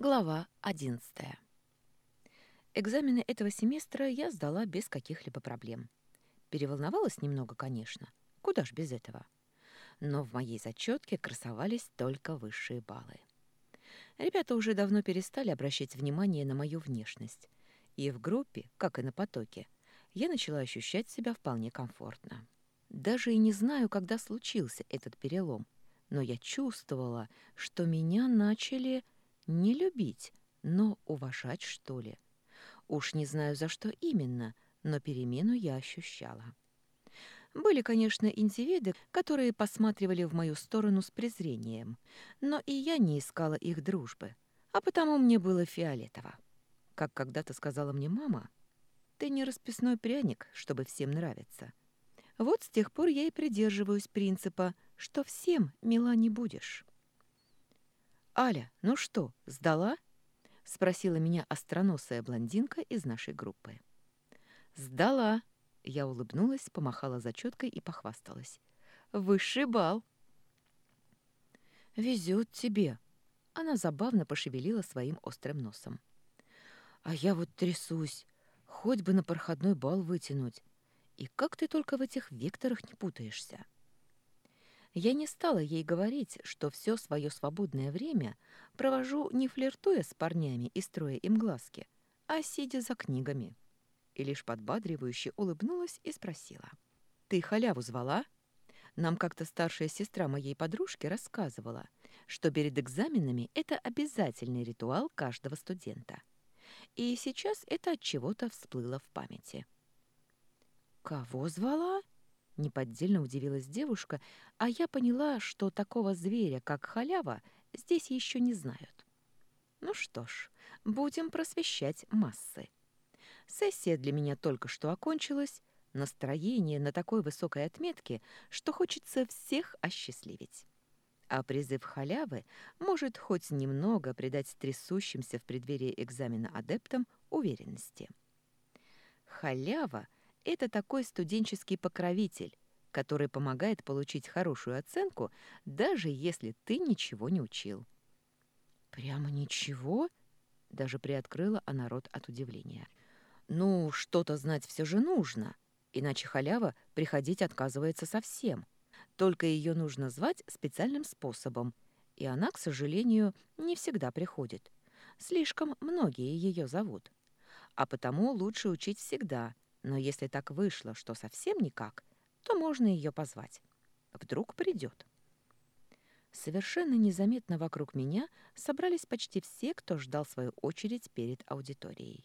Глава 11. Экзамены этого семестра я сдала без каких-либо проблем. Переволновалась немного, конечно. Куда ж без этого? Но в моей зачетке красовались только высшие баллы. Ребята уже давно перестали обращать внимание на мою внешность. И в группе, как и на потоке, я начала ощущать себя вполне комфортно. Даже и не знаю, когда случился этот перелом, но я чувствовала, что меня начали не любить, но уважать, что ли. Уж не знаю, за что именно, но перемену я ощущала. Были, конечно, индивиды, которые посматривали в мою сторону с презрением, но и я не искала их дружбы, а потому мне было фиолетово. Как когда-то сказала мне мама, «Ты не расписной пряник, чтобы всем нравиться». Вот с тех пор я и придерживаюсь принципа, что всем мила не будешь. «Аля, ну что, сдала?» — спросила меня остроносая блондинка из нашей группы. «Сдала!» — я улыбнулась, помахала зачеткой и похвасталась. «Высший бал!» «Везет тебе!» — она забавно пошевелила своим острым носом. «А я вот трясусь, хоть бы на проходной бал вытянуть. И как ты только в этих векторах не путаешься?» Я не стала ей говорить, что все свое свободное время провожу не флиртуя с парнями и строя им глазки, а сидя за книгами. И лишь подбадривающе улыбнулась и спросила. «Ты халяву звала?» Нам как-то старшая сестра моей подружки рассказывала, что перед экзаменами это обязательный ритуал каждого студента. И сейчас это от чего-то всплыло в памяти. «Кого звала?» Неподдельно удивилась девушка, а я поняла, что такого зверя, как халява, здесь еще не знают. Ну что ж, будем просвещать массы. Сессия для меня только что окончилась, настроение на такой высокой отметке, что хочется всех осчастливить. А призыв халявы может хоть немного придать трясущимся в преддверии экзамена адептам уверенности. Халява — это такой студенческий покровитель, который помогает получить хорошую оценку, даже если ты ничего не учил. «Прямо ничего?» — даже приоткрыла она рот от удивления. «Ну, что-то знать все же нужно, иначе халява приходить отказывается совсем. Только ее нужно звать специальным способом, и она, к сожалению, не всегда приходит. Слишком многие ее зовут. А потому лучше учить всегда — но если так вышло, что совсем никак, то можно ее позвать. Вдруг придет. Совершенно незаметно вокруг меня собрались почти все, кто ждал свою очередь перед аудиторией.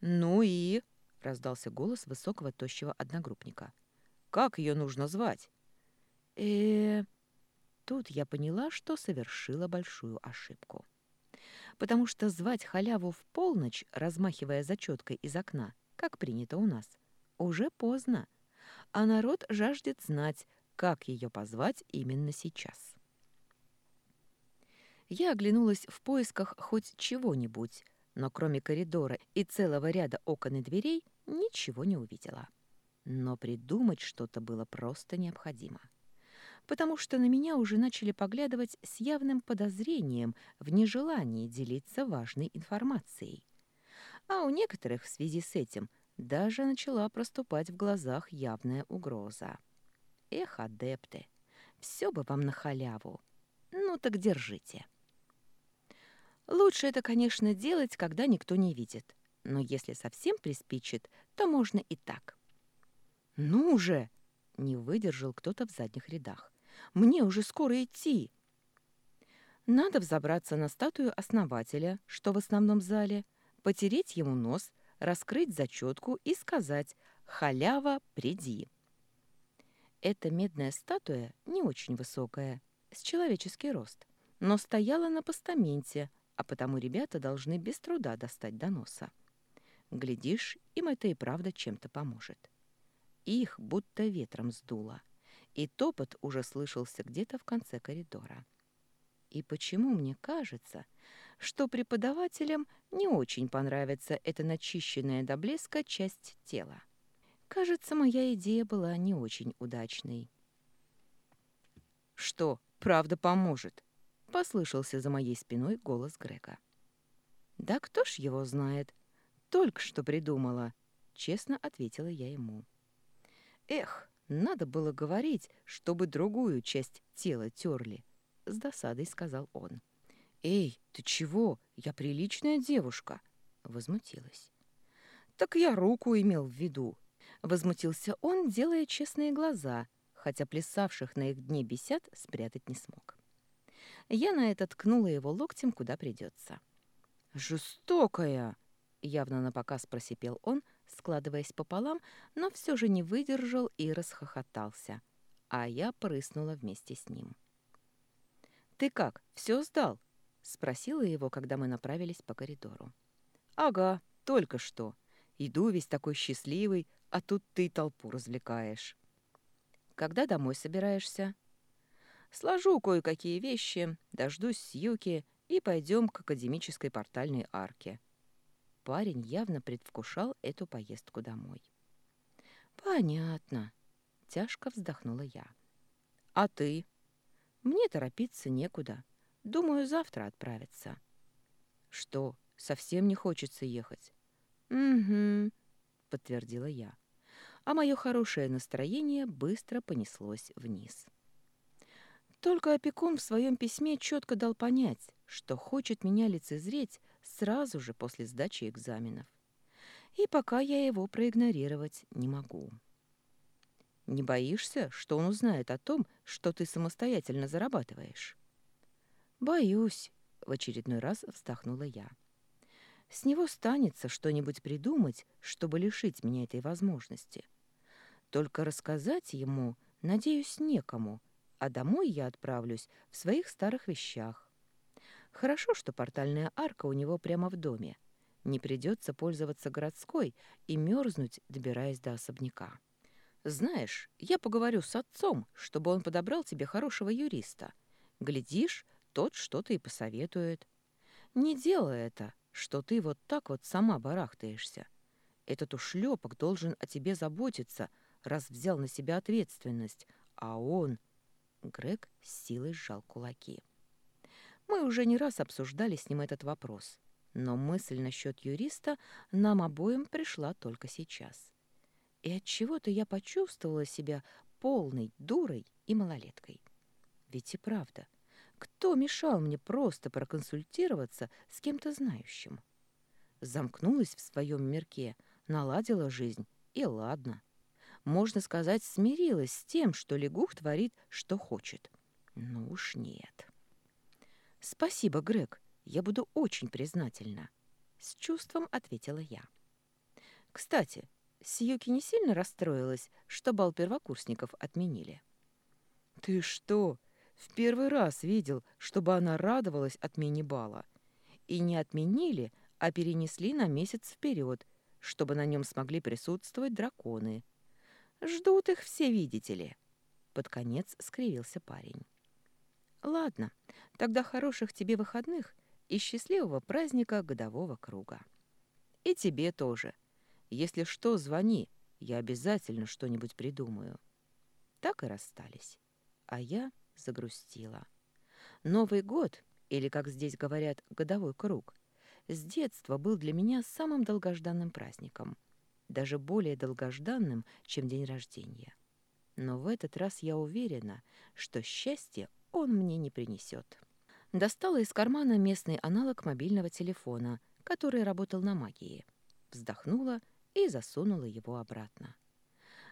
«Ну и...» — раздался голос высокого тощего одногруппника. «Как ее нужно звать?» э Тут я поняла, что совершила большую ошибку потому что звать халяву в полночь, размахивая зачеткой из окна, как принято у нас, уже поздно, а народ жаждет знать, как ее позвать именно сейчас. Я оглянулась в поисках хоть чего-нибудь, но кроме коридора и целого ряда окон и дверей ничего не увидела. Но придумать что-то было просто необходимо потому что на меня уже начали поглядывать с явным подозрением в нежелании делиться важной информацией. А у некоторых в связи с этим даже начала проступать в глазах явная угроза. Эх, адепты, все бы вам на халяву. Ну так держите. Лучше это, конечно, делать, когда никто не видит. Но если совсем приспичит, то можно и так. «Ну же!» — не выдержал кто-то в задних рядах. Мне уже скоро идти. Надо взобраться на статую основателя, что в основном зале, потереть ему нос, раскрыть зачетку и сказать «Халява, приди». Эта медная статуя не очень высокая, с человеческий рост, но стояла на постаменте, а потому ребята должны без труда достать до носа. Глядишь, им это и правда чем-то поможет. Их будто ветром сдуло и топот уже слышался где-то в конце коридора. И почему мне кажется, что преподавателям не очень понравится эта начищенная до блеска часть тела? Кажется, моя идея была не очень удачной. «Что, правда поможет?» — послышался за моей спиной голос Грега. «Да кто ж его знает? Только что придумала», — честно ответила я ему. «Эх, надо было говорить, чтобы другую часть тела терли», — с досадой сказал он. «Эй, ты чего? Я приличная девушка», — возмутилась. «Так я руку имел в виду», — возмутился он, делая честные глаза, хотя плясавших на их дне бесят спрятать не смог. Я на это ткнула его локтем, куда придется. «Жестокая!» — явно напоказ просипел он, складываясь пополам, но все же не выдержал и расхохотался, а я прыснула вместе с ним. «Ты как, все сдал?» — спросила его, когда мы направились по коридору. «Ага, только что. Иду весь такой счастливый, а тут ты толпу развлекаешь». «Когда домой собираешься?» «Сложу кое-какие вещи, дождусь Сьюки и пойдем к академической портальной арке. Парень явно предвкушал эту поездку домой. «Понятно», — тяжко вздохнула я. «А ты?» «Мне торопиться некуда. Думаю, завтра отправиться». «Что, совсем не хочется ехать?» «Угу», — подтвердила я. А мое хорошее настроение быстро понеслось вниз. Только опекун в своем письме четко дал понять, что хочет меня лицезреть сразу же после сдачи экзаменов. И пока я его проигнорировать не могу. Не боишься, что он узнает о том, что ты самостоятельно зарабатываешь? Боюсь, в очередной раз вздохнула я. С него станется что-нибудь придумать, чтобы лишить меня этой возможности. Только рассказать ему, надеюсь, некому, а домой я отправлюсь в своих старых вещах. Хорошо, что портальная арка у него прямо в доме. Не придется пользоваться городской и мерзнуть, добираясь до особняка. Знаешь, я поговорю с отцом, чтобы он подобрал тебе хорошего юриста. Глядишь, тот что-то и посоветует. Не делай это, что ты вот так вот сама барахтаешься. Этот ушлепок должен о тебе заботиться, раз взял на себя ответственность, а он Грег с силой сжал кулаки. Мы уже не раз обсуждали с ним этот вопрос, но мысль насчет юриста нам обоим пришла только сейчас. И от чего то я почувствовала себя полной дурой и малолеткой. Ведь и правда, кто мешал мне просто проконсультироваться с кем-то знающим? Замкнулась в своем мирке, наладила жизнь, и ладно можно сказать, смирилась с тем, что лягух творит, что хочет. Ну уж нет. «Спасибо, Грег, я буду очень признательна», — с чувством ответила я. «Кстати, Сьюки не сильно расстроилась, что бал первокурсников отменили?» «Ты что? В первый раз видел, чтобы она радовалась отмене бала. И не отменили, а перенесли на месяц вперед, чтобы на нем смогли присутствовать драконы», Ждут их все, видите ли. Под конец скривился парень. Ладно, тогда хороших тебе выходных и счастливого праздника годового круга. И тебе тоже. Если что, звони, я обязательно что-нибудь придумаю. Так и расстались. А я загрустила. Новый год, или, как здесь говорят, годовой круг, с детства был для меня самым долгожданным праздником — даже более долгожданным, чем день рождения. Но в этот раз я уверена, что счастье он мне не принесет. Достала из кармана местный аналог мобильного телефона, который работал на магии. Вздохнула и засунула его обратно.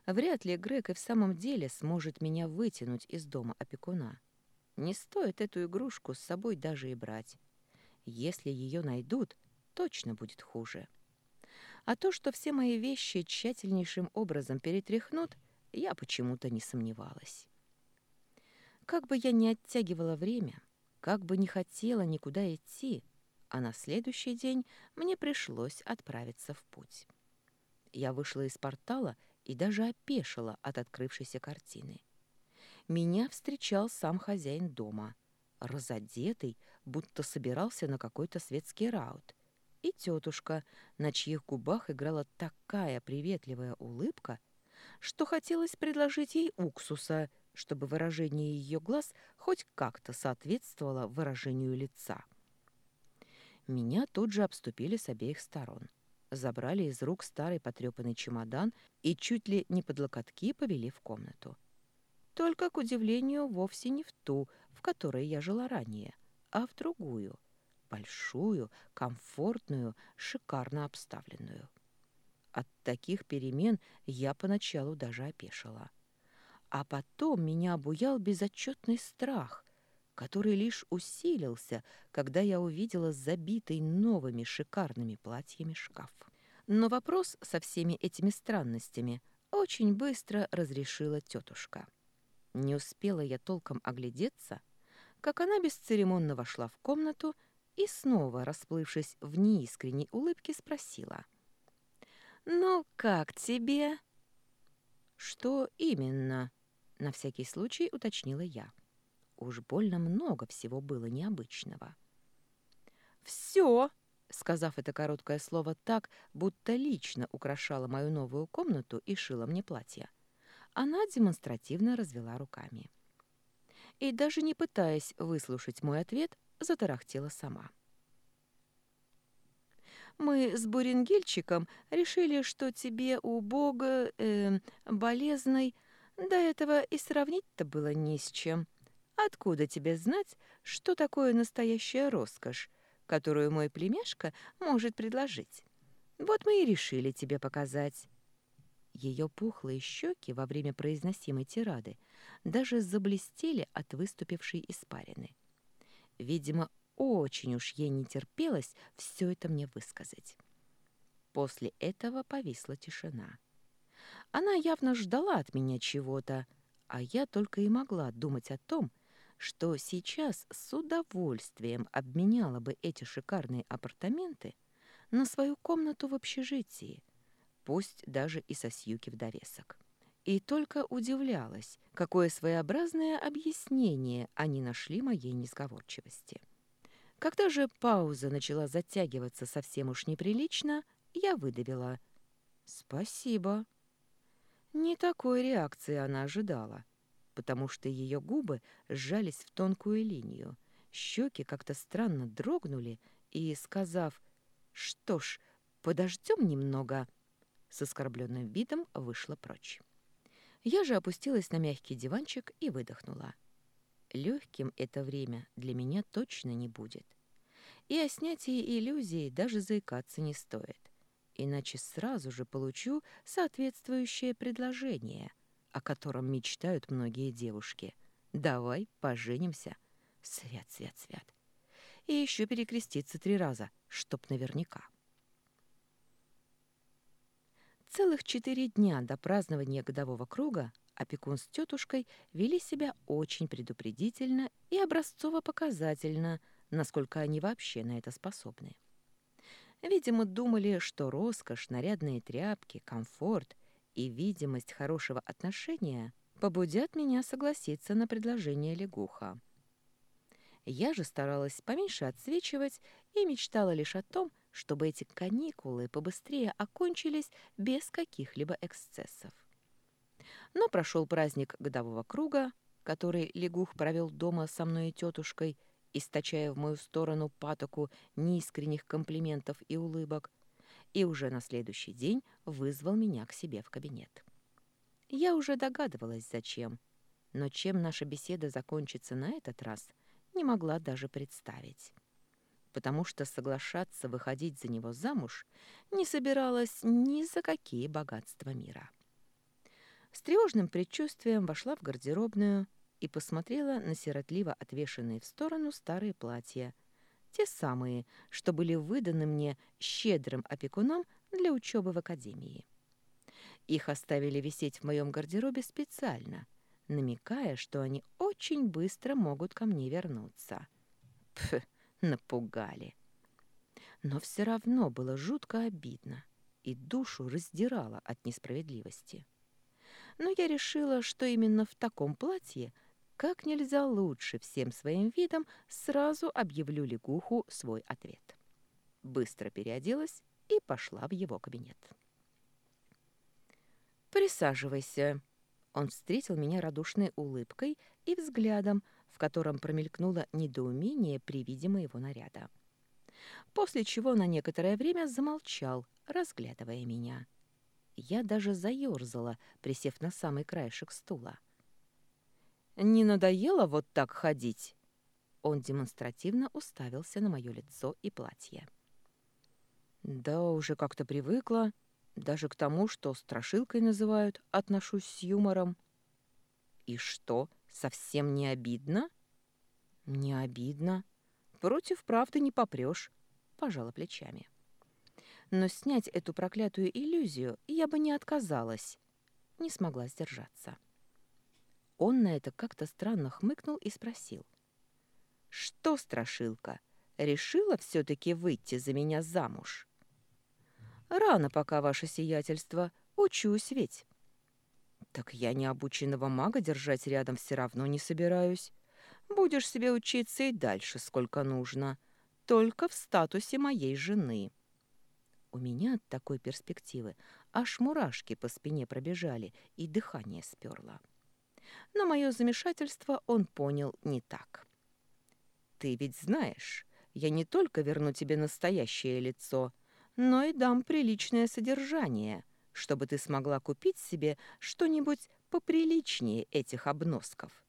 Вряд ли Грег и в самом деле сможет меня вытянуть из дома опекуна. Не стоит эту игрушку с собой даже и брать. Если ее найдут, точно будет хуже. А то, что все мои вещи тщательнейшим образом перетряхнут, я почему-то не сомневалась. Как бы я ни оттягивала время, как бы не хотела никуда идти, а на следующий день мне пришлось отправиться в путь. Я вышла из портала и даже опешила от открывшейся картины. Меня встречал сам хозяин дома, разодетый, будто собирался на какой-то светский раут — и тетушка, на чьих губах играла такая приветливая улыбка, что хотелось предложить ей уксуса, чтобы выражение ее глаз хоть как-то соответствовало выражению лица. Меня тут же обступили с обеих сторон. Забрали из рук старый потрепанный чемодан и чуть ли не под локотки повели в комнату. Только, к удивлению, вовсе не в ту, в которой я жила ранее, а в другую, большую, комфортную, шикарно обставленную. От таких перемен я поначалу даже опешила. А потом меня обуял безотчетный страх, который лишь усилился, когда я увидела забитый новыми шикарными платьями шкаф. Но вопрос со всеми этими странностями очень быстро разрешила тетушка. Не успела я толком оглядеться, как она бесцеремонно вошла в комнату и снова, расплывшись в неискренней улыбке, спросила. «Ну, как тебе?» «Что именно?» — на всякий случай уточнила я. Уж больно много всего было необычного. «Все!» — сказав это короткое слово так, будто лично украшала мою новую комнату и шила мне платье. Она демонстративно развела руками. И даже не пытаясь выслушать мой ответ, затарахтела сама. «Мы с Бурингельчиком решили, что тебе у Бога э, болезной до этого и сравнить-то было не с чем. Откуда тебе знать, что такое настоящая роскошь, которую мой племяшка может предложить? Вот мы и решили тебе показать». Ее пухлые щеки во время произносимой тирады даже заблестели от выступившей испарины. Видимо, очень уж ей не терпелось все это мне высказать. После этого повисла тишина. Она явно ждала от меня чего-то, а я только и могла думать о том, что сейчас с удовольствием обменяла бы эти шикарные апартаменты на свою комнату в общежитии — пусть даже и со Сьюки в довесок. И только удивлялась, какое своеобразное объяснение они нашли моей несговорчивости. Когда же пауза начала затягиваться совсем уж неприлично, я выдавила «Спасибо». Не такой реакции она ожидала, потому что ее губы сжались в тонкую линию, щеки как-то странно дрогнули, и, сказав «Что ж, подождем немного», с оскорбленным видом вышла прочь. Я же опустилась на мягкий диванчик и выдохнула. Легким это время для меня точно не будет. И о снятии иллюзии даже заикаться не стоит, иначе сразу же получу соответствующее предложение, о котором мечтают многие девушки. «Давай поженимся». Свят, свят, свят. И еще перекреститься три раза, чтоб наверняка. Целых четыре дня до празднования годового круга опекун с тетушкой вели себя очень предупредительно и образцово-показательно, насколько они вообще на это способны. Видимо, думали, что роскошь, нарядные тряпки, комфорт и видимость хорошего отношения побудят меня согласиться на предложение лягуха. Я же старалась поменьше отсвечивать и мечтала лишь о том, чтобы эти каникулы побыстрее окончились без каких-либо эксцессов. Но прошел праздник годового круга, который Лягух провел дома со мной и тетушкой, источая в мою сторону патоку неискренних комплиментов и улыбок, и уже на следующий день вызвал меня к себе в кабинет. Я уже догадывалась, зачем, но чем наша беседа закончится на этот раз, не могла даже представить потому что соглашаться выходить за него замуж не собиралась ни за какие богатства мира. С тревожным предчувствием вошла в гардеробную и посмотрела на сиротливо отвешенные в сторону старые платья, те самые, что были выданы мне щедрым опекуном для учебы в академии. Их оставили висеть в моем гардеробе специально, намекая, что они очень быстро могут ко мне вернуться. Пф, Напугали. Но все равно было жутко обидно, и душу раздирало от несправедливости. Но я решила, что именно в таком платье как нельзя лучше всем своим видом сразу объявлю лягуху свой ответ. Быстро переоделась и пошла в его кабинет. «Присаживайся», Он встретил меня радушной улыбкой и взглядом, в котором промелькнуло недоумение при виде моего наряда. После чего на некоторое время замолчал, разглядывая меня. Я даже заёрзала, присев на самый краешек стула. «Не надоело вот так ходить?» Он демонстративно уставился на мое лицо и платье. «Да, уже как-то привыкла. Даже к тому, что страшилкой называют, отношусь с юмором». «И что, совсем не обидно?» «Не обидно. Против правды не попрёшь», — пожала плечами но снять эту проклятую иллюзию я бы не отказалась. Не смогла сдержаться. Он на это как-то странно хмыкнул и спросил. «Что, страшилка, решила все-таки выйти за меня замуж?» «Рано пока, ваше сиятельство. Учусь ведь». «Так я не обученного мага держать рядом все равно не собираюсь. Будешь себе учиться и дальше, сколько нужно. Только в статусе моей жены». У меня от такой перспективы аж мурашки по спине пробежали и дыхание сперло. Но мое замешательство он понял не так. «Ты ведь знаешь, я не только верну тебе настоящее лицо, но и дам приличное содержание, чтобы ты смогла купить себе что-нибудь поприличнее этих обносков».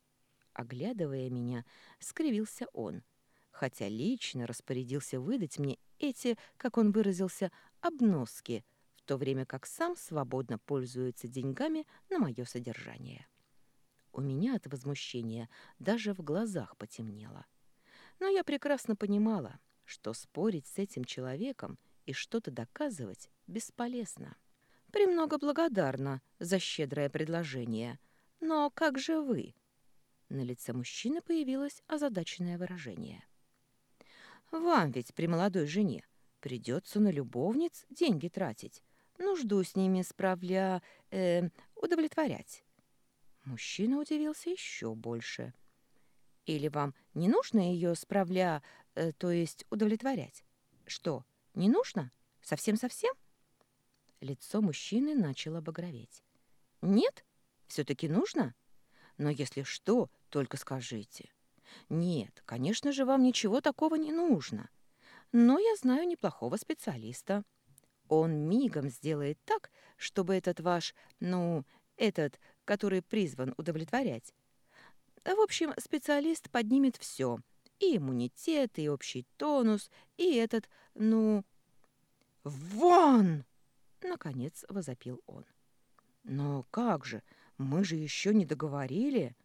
Оглядывая меня, скривился он, хотя лично распорядился выдать мне эти, как он выразился, обноски, в то время как сам свободно пользуется деньгами на мое содержание. У меня от возмущения даже в глазах потемнело. Но я прекрасно понимала, что спорить с этим человеком и что-то доказывать бесполезно. «Премного благодарна за щедрое предложение. Но как же вы?» На лице мужчины появилось озадаченное выражение. «Вам ведь при молодой жене Придется на любовниц деньги тратить, нужду с ними справля... Э, удовлетворять. Мужчина удивился еще больше. Или вам не нужно ее справля... Э, то есть удовлетворять? Что, не нужно? Совсем-совсем? Лицо мужчины начало багроветь. Нет? Все-таки нужно? Но если что, только скажите. Нет, конечно же, вам ничего такого не нужно. Но я знаю неплохого специалиста. Он мигом сделает так, чтобы этот ваш, ну, этот, который призван удовлетворять. В общем, специалист поднимет все. И иммунитет, и общий тонус, и этот, ну... «Вон!» — наконец возопил он. «Но как же? Мы же еще не договорили!»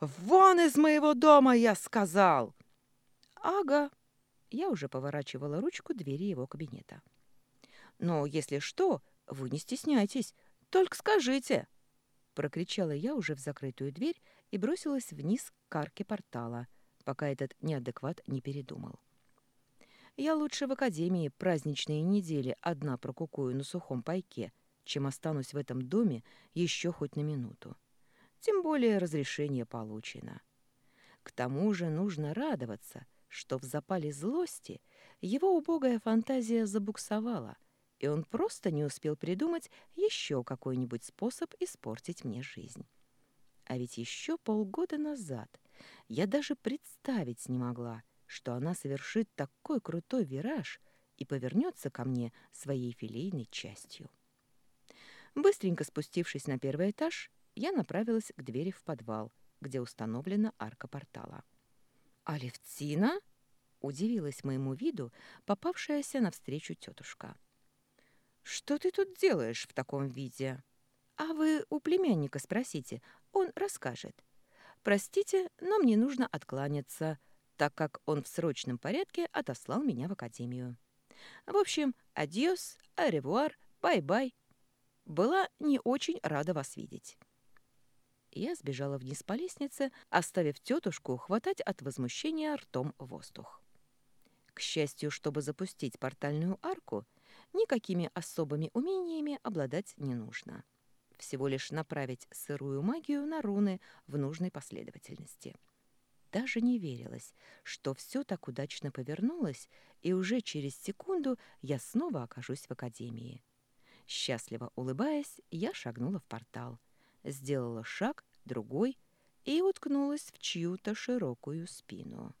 «Вон из моего дома, я сказал!» «Ага», я уже поворачивала ручку двери его кабинета. «Но если что, вы не стесняйтесь, только скажите!» Прокричала я уже в закрытую дверь и бросилась вниз к арке портала, пока этот неадекват не передумал. Я лучше в академии праздничные недели одна прокукую на сухом пайке, чем останусь в этом доме еще хоть на минуту. Тем более разрешение получено. К тому же нужно радоваться — что в запале злости его убогая фантазия забуксовала, и он просто не успел придумать еще какой-нибудь способ испортить мне жизнь. А ведь еще полгода назад я даже представить не могла, что она совершит такой крутой вираж и повернется ко мне своей филейной частью. Быстренько спустившись на первый этаж, я направилась к двери в подвал, где установлена арка портала. «Алевтина?» — удивилась моему виду попавшаяся навстречу тетушка. «Что ты тут делаешь в таком виде?» «А вы у племянника спросите, он расскажет. Простите, но мне нужно откланяться, так как он в срочном порядке отослал меня в академию. В общем, adiós, au revoir, bye-bye. Была не очень рада вас видеть». Я сбежала вниз по лестнице, оставив тетушку хватать от возмущения ртом воздух. К счастью, чтобы запустить портальную арку, никакими особыми умениями обладать не нужно. Всего лишь направить сырую магию на руны в нужной последовательности. Даже не верилось, что все так удачно повернулось, и уже через секунду я снова окажусь в академии. Счастливо улыбаясь, я шагнула в портал — сделала шаг, другой и уткнулась в чью-то широкую спину.